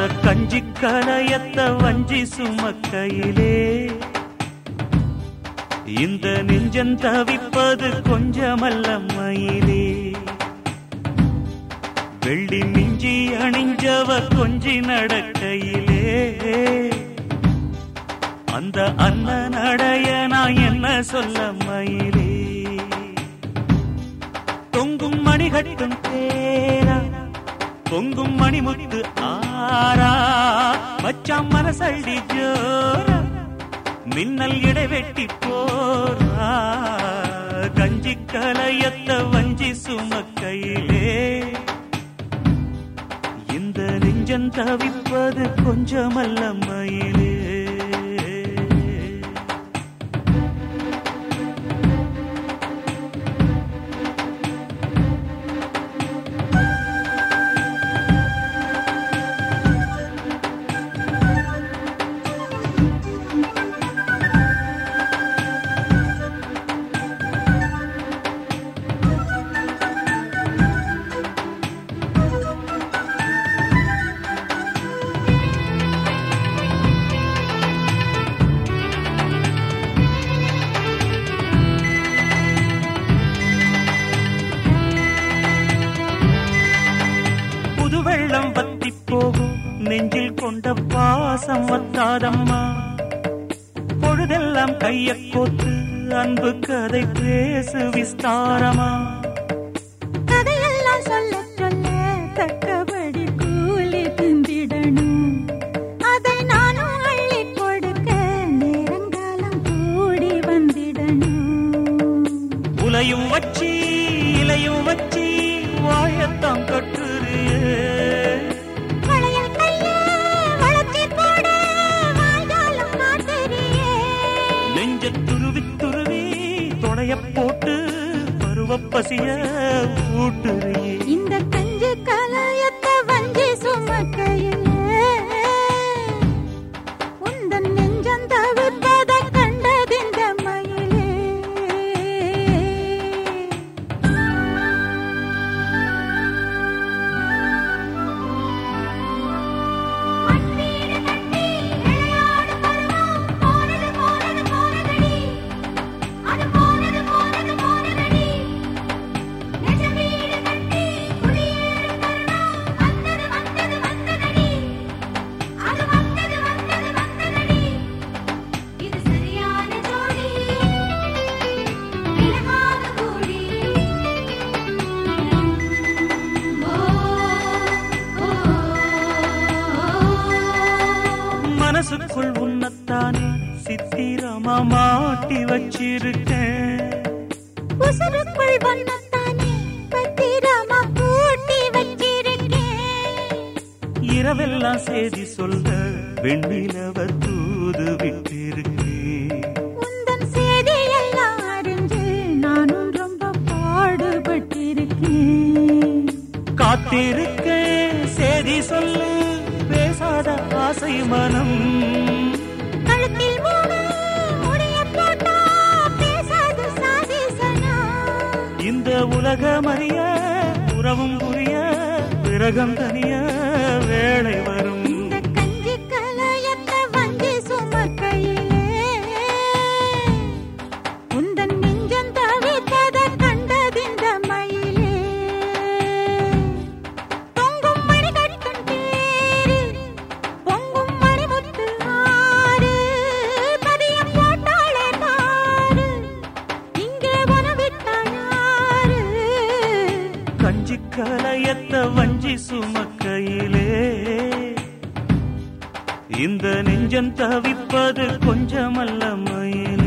அந்த கஞ்சி கலையத்த வஞ்சி சுமக்கையிலே. இந்த நெஞ்சன் தவிப்பது கொஞ்சமல்ல மயிலே வெள்ளி மிஞ்சி அணிஞ்சவ கொஞ்சி நடக்கையிலே. அந்த அண்ணன் அடைய நான் என்ன சொல்ல மயிலே தொங்கும் மணிகட்டும் பேரா பொங்கும் மணிமுத்து ஆரா மச்சாம் மனசள்ளி ஜோரா. மின்னல் இடைவெட்டி போரா கஞ்சி கலையத்த வஞ்சி சுமக்கையிலே. இந்த நெஞ்சம் தவிப்பது கொஞ்சமல்ல மயிலே. வெள்ளம் வத்தி போகும். நெஞ்சில் கொண்ட பாசம் வத்தாதம்மா. பொழுதெல்லாம் கைய கோத்து அன்பு கதை பேசு விஸ்தாரமா கதையெல்லாம் சொல்ல சொல்ல தக்கவர் நெஞ்ச துருவி துருவி துணைய போட்டு பருவ பசிய ஊட்டுறியே இந்த மனசுக்குள் உன்னத்தானே சித்திரமா மாட்டி வச்சிருக்கேன். உசுருக்குள் வண்ணத்தானே பத்திரமா பூட்டி வச்சிருக்கேன். இரவெல்லாம் செய்தி சொல்ல வெண்ணிலவ தூது விட்டிருக்கேன். உந்தன் செய்தியெல்லாம் அறிஞ்சு நானும் ரொம்ப பாடுபட்டிருக்கேன். காத்திருக்கேன் செய்தி சொல்லு பேசாத ஆசை மனம். உலகமறிய உறவும் புரிய விரகம் தனிய வேலை வஞ்சி கலையத்த வஞ்சி சுமக்கையிலே. இந்த நெஞ்சம் தவிப்பது கொஞ்சமல்ல மயிலே.